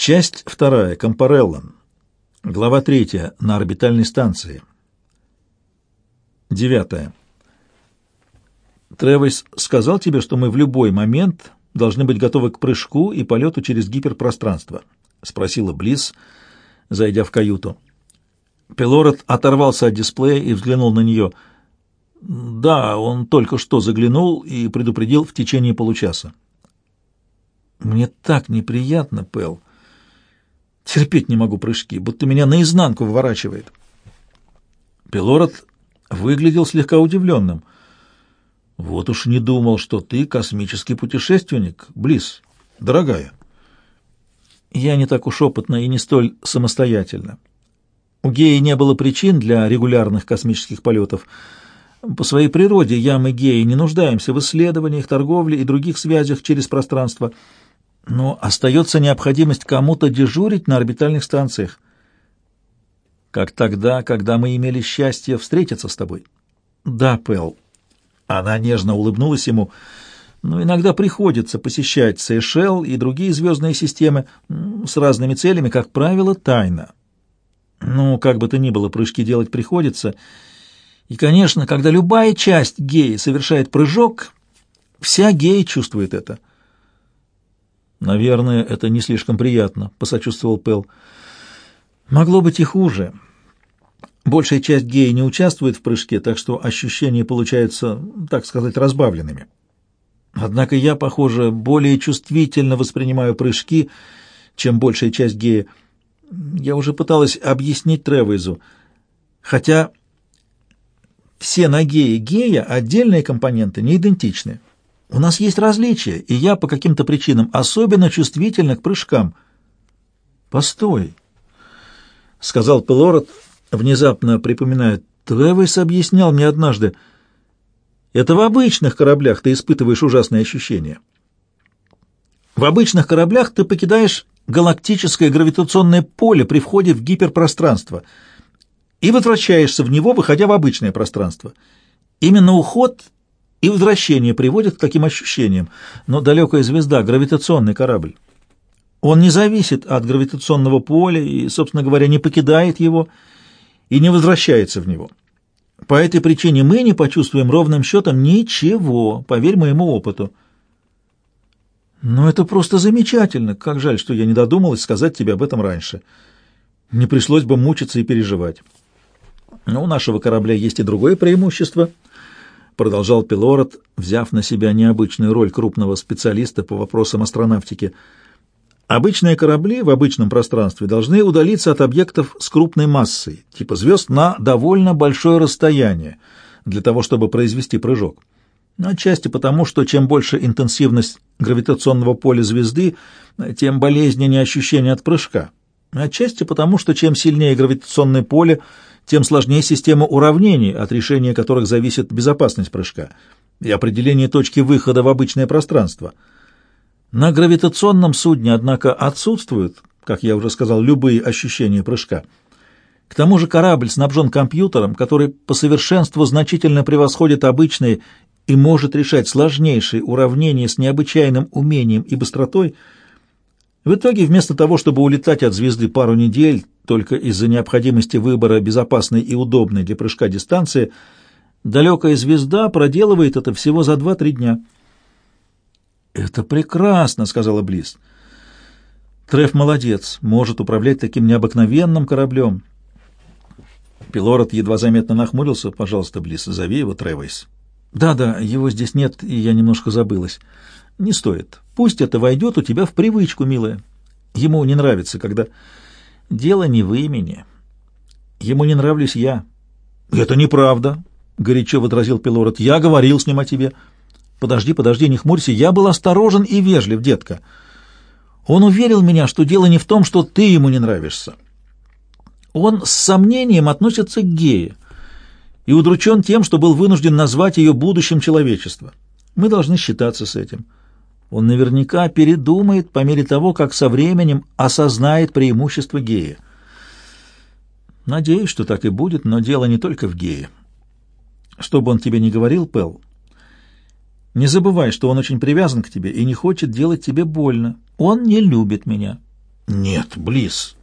Часть вторая. Компареллон. Глава третья. На орбитальной станции. Девятая. Тревис сказал тебе, что мы в любой момент должны быть готовы к прыжку и полету через гиперпространство? — спросила Близ, зайдя в каюту. Пелорет оторвался от дисплея и взглянул на нее. Да, он только что заглянул и предупредил в течение получаса. Мне так неприятно, Пел. Терпеть не могу прыжки, будто меня наизнанку выворачивает. Пелорет выглядел слегка удивленным. Вот уж не думал, что ты космический путешественник, Близ, дорогая. Я не так уж опытна и не столь самостоятельна. У Геи не было причин для регулярных космических полетов. По своей природе я и Геи не нуждаемся в исследованиях, торговле и других связях через пространство, но остается необходимость кому-то дежурить на орбитальных станциях. Как тогда, когда мы имели счастье встретиться с тобой. Да, Пэл. Она нежно улыбнулась ему. Но иногда приходится посещать Сейшел и другие звездные системы с разными целями, как правило, тайно. Ну, как бы то ни было, прыжки делать приходится. И, конечно, когда любая часть геи совершает прыжок, вся гея чувствует это. «Наверное, это не слишком приятно», — посочувствовал Пэл. «Могло быть и хуже. Большая часть геи не участвует в прыжке, так что ощущения получаются, так сказать, разбавленными. Однако я, похоже, более чувствительно воспринимаю прыжки, чем большая часть геи. Я уже пыталась объяснить Тревизу. Хотя все на геи гея отдельные компоненты не идентичны. У нас есть различия, и я по каким-то причинам особенно чувствительна к прыжкам. «Постой», — сказал Пелород, внезапно припоминая, «Тревис объяснял мне однажды, это в обычных кораблях ты испытываешь ужасные ощущения. В обычных кораблях ты покидаешь галактическое гравитационное поле при входе в гиперпространство и возвращаешься в него, выходя в обычное пространство. Именно уход и возвращение приводят к таким ощущениям, но далекая звезда — гравитационный корабль. Он не зависит от гравитационного поля и, собственно говоря, не покидает его и не возвращается в него. По этой причине мы не почувствуем ровным счетом ничего, поверь моему опыту. Но это просто замечательно. Как жаль, что я не додумалась сказать тебе об этом раньше. Не пришлось бы мучиться и переживать. Но у нашего корабля есть и другое преимущество, продолжал Пилород, взяв на себя необычную роль крупного специалиста по вопросам астронавтики. Обычные корабли в обычном пространстве должны удалиться от объектов с крупной массой, типа звезд, на довольно большое расстояние, для того, чтобы произвести прыжок. Отчасти потому, что чем больше интенсивность гравитационного поля звезды, тем болезненнее ощущение от прыжка. Отчасти потому, что чем сильнее гравитационное поле, тем сложнее система уравнений, от решения которых зависит безопасность прыжка и определение точки выхода в обычное пространство. На гравитационном судне, однако, отсутствуют, как я уже сказал, любые ощущения прыжка. К тому же корабль снабжен компьютером, который по совершенству значительно превосходит обычные и может решать сложнейшие уравнения с необычайным умением и быстротой, в итоге вместо того, чтобы улетать от звезды пару недель только из-за необходимости выбора безопасной и удобной для прыжка дистанции, далекая звезда проделывает это всего за 2-3 дня. «Это прекрасно», — сказала Близ. «Треф молодец, может управлять таким необыкновенным кораблем». Пилород едва заметно нахмурился. «Пожалуйста, Близ, зови его Тревойс». Да-да, его здесь нет, и я немножко забылась. Не стоит. Пусть это войдет у тебя в привычку, милая. Ему не нравится, когда... Дело не в имени. Ему не нравлюсь я. Это неправда, — горячо возразил Пилород. Я говорил с ним о тебе. Подожди, подожди, не хмурься. Я был осторожен и вежлив, детка. Он уверил меня, что дело не в том, что ты ему не нравишься. Он с сомнением относится к гею и удручен тем, что был вынужден назвать ее будущим человечества. Мы должны считаться с этим. Он наверняка передумает по мере того, как со временем осознает преимущество гея. Надеюсь, что так и будет, но дело не только в гее. Что бы он тебе ни говорил, Пэл, не забывай, что он очень привязан к тебе и не хочет делать тебе больно. Он не любит меня. Нет, Близ.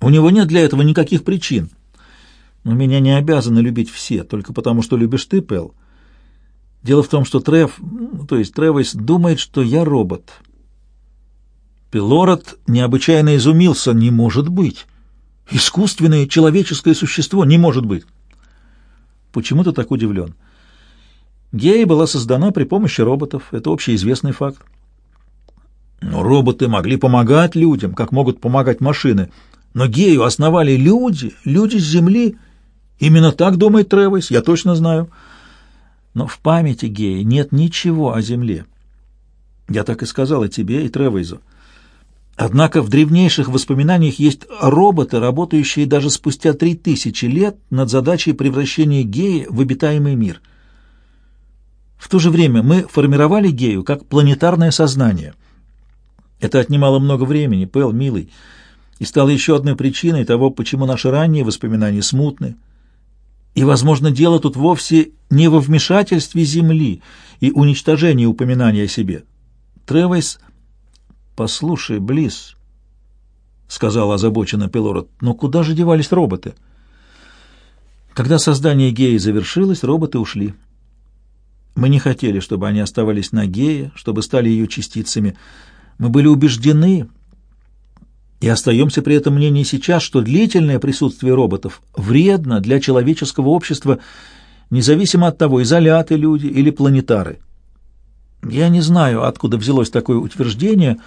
У него нет для этого никаких причин. Но меня не обязаны любить все, только потому, что любишь ты, Пэл. Дело в том, что Трев, ну, то есть Тревис, думает, что я робот. Пилород необычайно изумился. Не может быть. Искусственное человеческое существо не может быть. Почему ты так удивлен? Гея была создана при помощи роботов. Это общеизвестный факт. Но роботы могли помогать людям, как могут помогать машины. Но Гею основали люди, люди с Земли. Именно так думает Тревис, я точно знаю. Но в памяти Гея нет ничего о Земле. Я так и сказала тебе и Тревизу. Однако в древнейших воспоминаниях есть роботы, работающие даже спустя три тысячи лет над задачей превращения Геи в обитаемый мир. В то же время мы формировали Гею как планетарное сознание. Это отнимало много времени, Пэл, милый, и стало еще одной причиной того, почему наши ранние воспоминания смутны. И, возможно, дело тут вовсе не во вмешательстве Земли и уничтожении упоминания о себе. Тревойс «Послушай, Близ», — сказал озабоченно Пилород, — «но куда же девались роботы?» Когда создание Геи завершилось, роботы ушли. Мы не хотели, чтобы они оставались на Гее, чтобы стали ее частицами. Мы были убеждены, и остаемся при этом мнении сейчас, что длительное присутствие роботов вредно для человеческого общества, независимо от того, изоляты люди или планетары. Я не знаю, откуда взялось такое утверждение,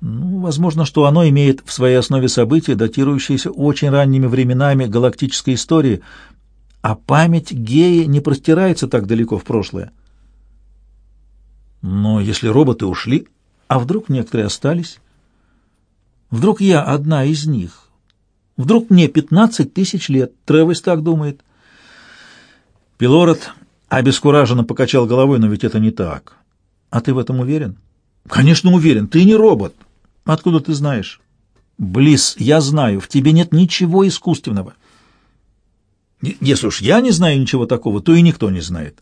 ну, возможно, что оно имеет в своей основе события, датирующиеся очень ранними временами галактической истории, а память Геи не простирается так далеко в прошлое. Но если роботы ушли, а вдруг некоторые остались? Вдруг я одна из них? Вдруг мне пятнадцать тысяч лет? Тревис так думает. Пилород обескураженно покачал головой, но ведь это не так. А ты в этом уверен? Конечно, уверен. Ты не робот. Откуда ты знаешь? Близ, я знаю, в тебе нет ничего искусственного. Если уж я не знаю ничего такого, то и никто не знает.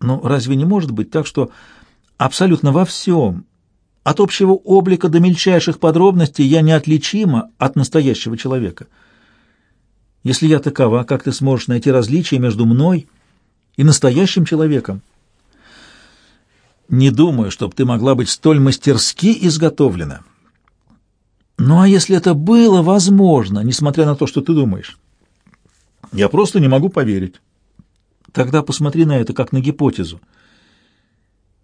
Но разве не может быть так, что абсолютно во всем, от общего облика до мельчайших подробностей, я неотличима от настоящего человека? Если я такова, как ты сможешь найти различия между мной и настоящим человеком? Не думаю, чтобы ты могла быть столь мастерски изготовлена. Ну а если это было возможно, несмотря на то, что ты думаешь? Я просто не могу поверить. Тогда посмотри на это как на гипотезу.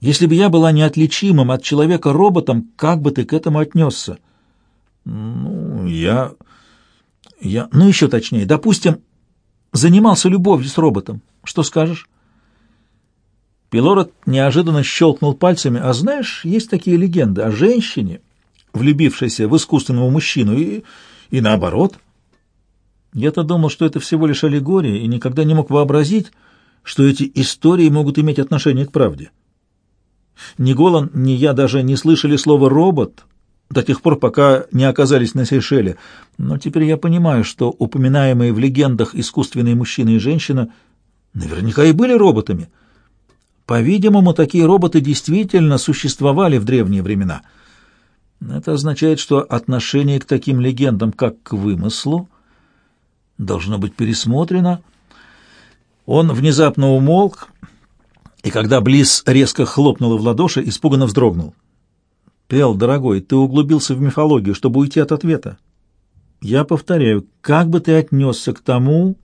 Если бы я была неотличимым от человека роботом, как бы ты к этому отнесся? Ну, я... я... Ну, еще точнее, допустим, занимался любовью с роботом. Что скажешь? Пилород неожиданно щелкнул пальцами. А знаешь, есть такие легенды о женщине, влюбившейся в искусственного мужчину, и, и наоборот. Я-то думал, что это всего лишь аллегория, и никогда не мог вообразить, что эти истории могут иметь отношение к правде. Ни Голан, ни я даже не слышали слова «робот» до тех пор, пока не оказались на Сейшеле, но теперь я понимаю, что упоминаемые в легендах искусственные мужчина и женщина наверняка и были роботами. По-видимому, такие роботы действительно существовали в древние времена — это означает, что отношение к таким легендам, как к вымыслу, должно быть пересмотрено. Он внезапно умолк, и когда Близ резко хлопнула в ладоши, испуганно вздрогнул. «Пел, дорогой, ты углубился в мифологию, чтобы уйти от ответа. Я повторяю, как бы ты отнесся к тому,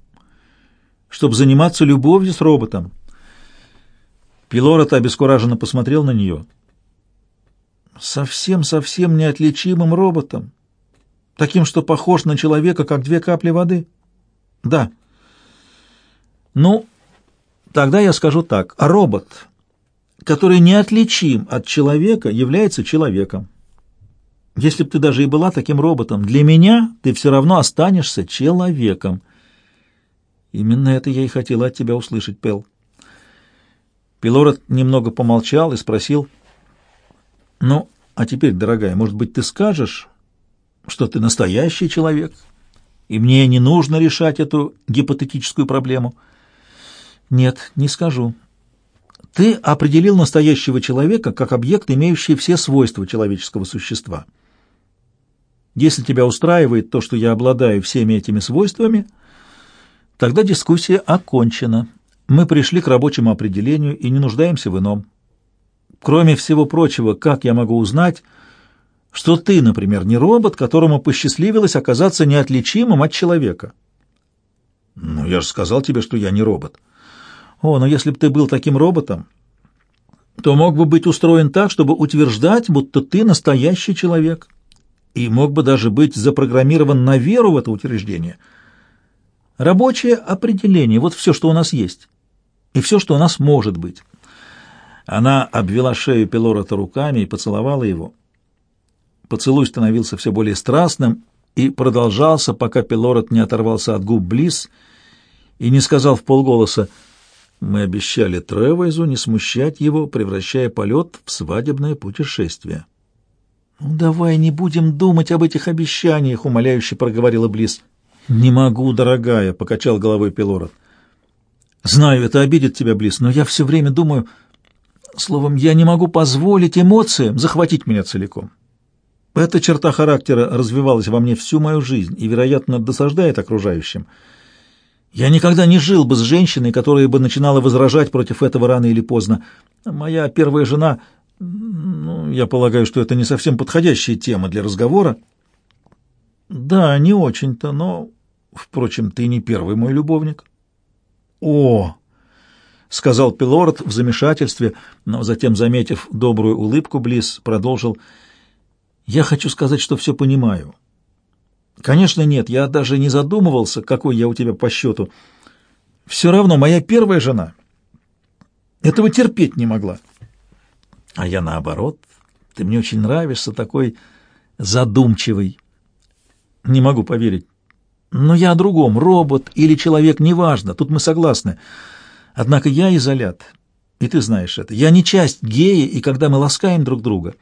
чтобы заниматься любовью с роботом?» Пилорот обескураженно посмотрел на нее совсем-совсем неотличимым роботом, таким, что похож на человека, как две капли воды? Да. Ну, тогда я скажу так. Робот, который неотличим от человека, является человеком. Если бы ты даже и была таким роботом, для меня ты все равно останешься человеком. Именно это я и хотела от тебя услышать, Пел. Пилород немного помолчал и спросил, ну, а теперь, дорогая, может быть, ты скажешь, что ты настоящий человек, и мне не нужно решать эту гипотетическую проблему? Нет, не скажу. Ты определил настоящего человека как объект, имеющий все свойства человеческого существа. Если тебя устраивает то, что я обладаю всеми этими свойствами, тогда дискуссия окончена. Мы пришли к рабочему определению и не нуждаемся в ином. Кроме всего прочего, как я могу узнать, что ты, например, не робот, которому посчастливилось оказаться неотличимым от человека? Ну, я же сказал тебе, что я не робот. О, но если бы ты был таким роботом, то мог бы быть устроен так, чтобы утверждать, будто ты настоящий человек, и мог бы даже быть запрограммирован на веру в это утверждение. Рабочее определение — вот все, что у нас есть, и все, что у нас может быть. Она обвела шею Пелорота руками и поцеловала его. Поцелуй становился все более страстным и продолжался, пока Пелорот не оторвался от губ Близ и не сказал в полголоса «Мы обещали Тревайзу не смущать его, превращая полет в свадебное путешествие». «Ну, давай не будем думать об этих обещаниях», — умоляюще проговорила Близ. «Не могу, дорогая», — покачал головой Пелорот. «Знаю, это обидит тебя, Близ, но я все время думаю...» Словом, я не могу позволить эмоциям захватить меня целиком. Эта черта характера развивалась во мне всю мою жизнь и, вероятно, досаждает окружающим. Я никогда не жил бы с женщиной, которая бы начинала возражать против этого рано или поздно. Моя первая жена... Ну, я полагаю, что это не совсем подходящая тема для разговора. Да, не очень-то, но... Впрочем, ты не первый мой любовник. О, — сказал Пилорд в замешательстве, но затем, заметив добрую улыбку Близ, продолжил. «Я хочу сказать, что все понимаю. Конечно, нет, я даже не задумывался, какой я у тебя по счету. Все равно моя первая жена этого терпеть не могла. А я наоборот. Ты мне очень нравишься, такой задумчивый. Не могу поверить. Но я о другом. Робот или человек, неважно. Тут мы согласны. Однако я изолят, и ты знаешь это. Я не часть геи, и когда мы ласкаем друг друга,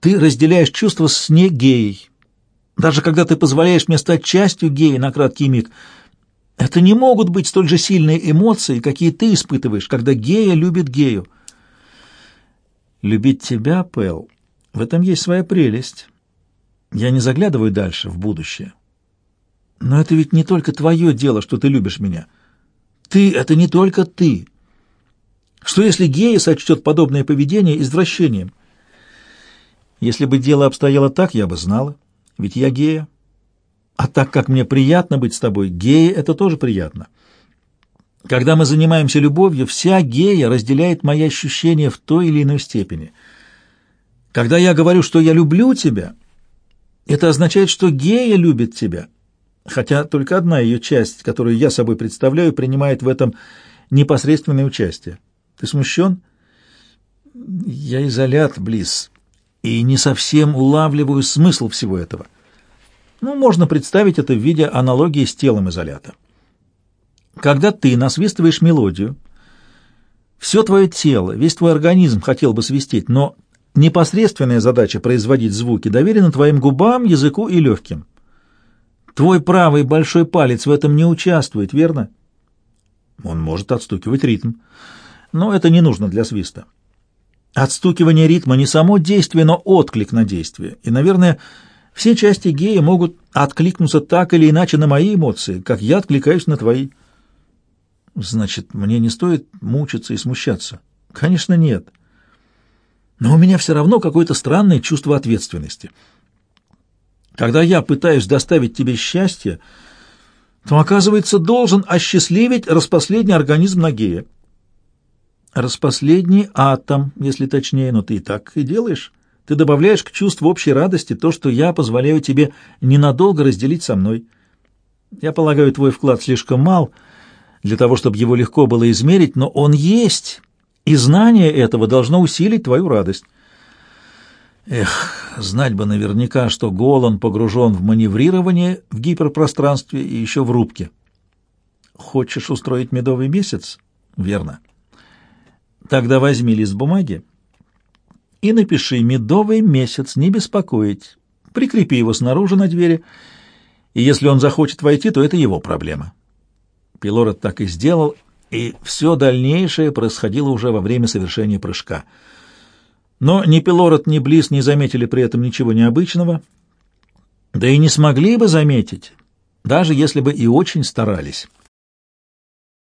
ты разделяешь чувства с не геей. Даже когда ты позволяешь мне стать частью геи на краткий миг, это не могут быть столь же сильные эмоции, какие ты испытываешь, когда гея любит гею. Любить тебя, Пэл, в этом есть своя прелесть. Я не заглядываю дальше, в будущее. Но это ведь не только твое дело, что ты любишь меня. — ты — это не только ты. Что если гея сочтет подобное поведение извращением? Если бы дело обстояло так, я бы знала, ведь я гея. А так как мне приятно быть с тобой, гея — это тоже приятно. Когда мы занимаемся любовью, вся гея разделяет мои ощущения в той или иной степени. Когда я говорю, что я люблю тебя, это означает, что гея любит тебя — хотя только одна ее часть, которую я собой представляю, принимает в этом непосредственное участие. Ты смущен? Я изолят, Близ, и не совсем улавливаю смысл всего этого. Ну, можно представить это в виде аналогии с телом изолята. Когда ты насвистываешь мелодию, все твое тело, весь твой организм хотел бы свистеть, но непосредственная задача производить звуки доверена твоим губам, языку и легким. Твой правый большой палец в этом не участвует, верно? Он может отстукивать ритм, но это не нужно для свиста. Отстукивание ритма не само действие, но отклик на действие. И, наверное, все части гея могут откликнуться так или иначе на мои эмоции, как я откликаюсь на твои. Значит, мне не стоит мучиться и смущаться? Конечно, нет. Но у меня все равно какое-то странное чувство ответственности — когда я пытаюсь доставить тебе счастье, то, оказывается, должен осчастливить распоследний организм Нагея. Распоследний атом, если точнее, но ты и так и делаешь. Ты добавляешь к чувству общей радости то, что я позволяю тебе ненадолго разделить со мной. Я полагаю, твой вклад слишком мал для того, чтобы его легко было измерить, но он есть, и знание этого должно усилить твою радость. Эх, знать бы наверняка, что Голан погружен в маневрирование в гиперпространстве и еще в рубке. Хочешь устроить медовый месяц? Верно. Тогда возьми лист бумаги и напиши «медовый месяц, не беспокоить». Прикрепи его снаружи на двери, и если он захочет войти, то это его проблема. Пилород так и сделал, и все дальнейшее происходило уже во время совершения прыжка — но ни Пилород, ни Близ не заметили при этом ничего необычного. Да и не смогли бы заметить, даже если бы и очень старались.